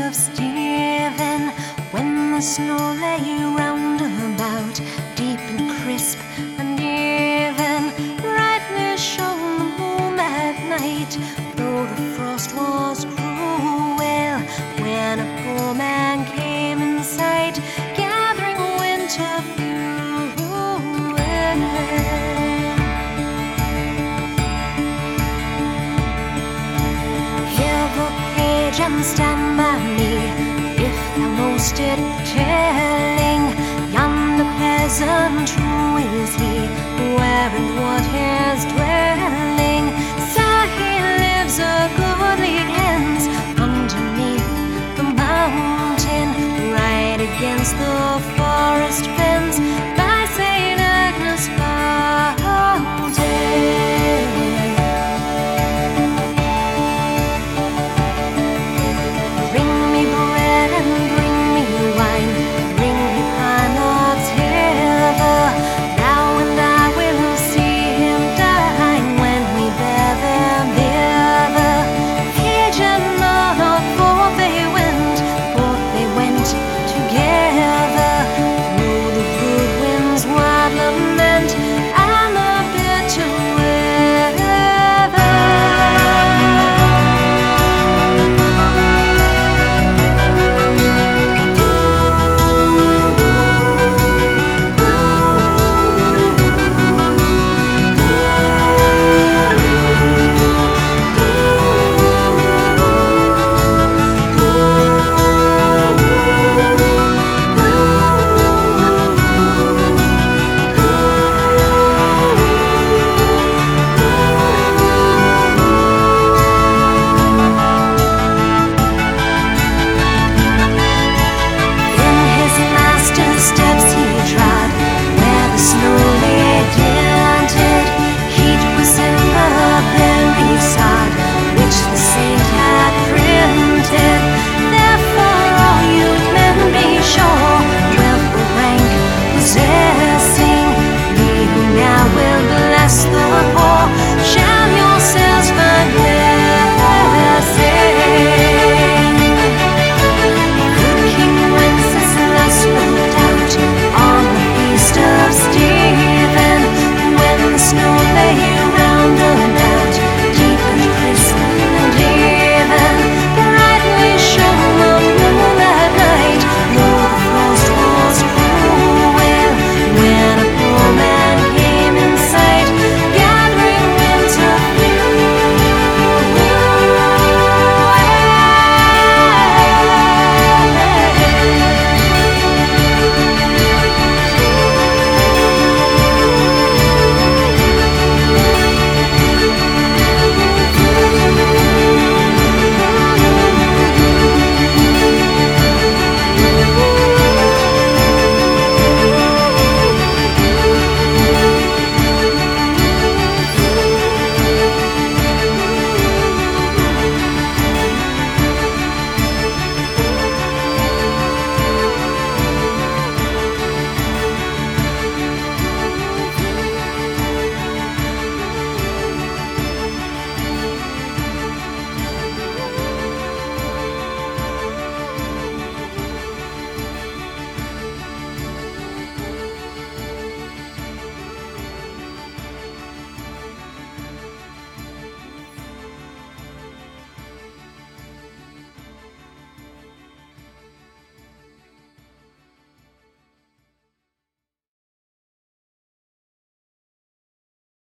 of Stephen when the snow lay round about, deep and crisp and even. brightness shone the moon at night, though the frost was cruel. When a poor man came in sight. can stand by me if thou most it telling yonder peasant who is he. Well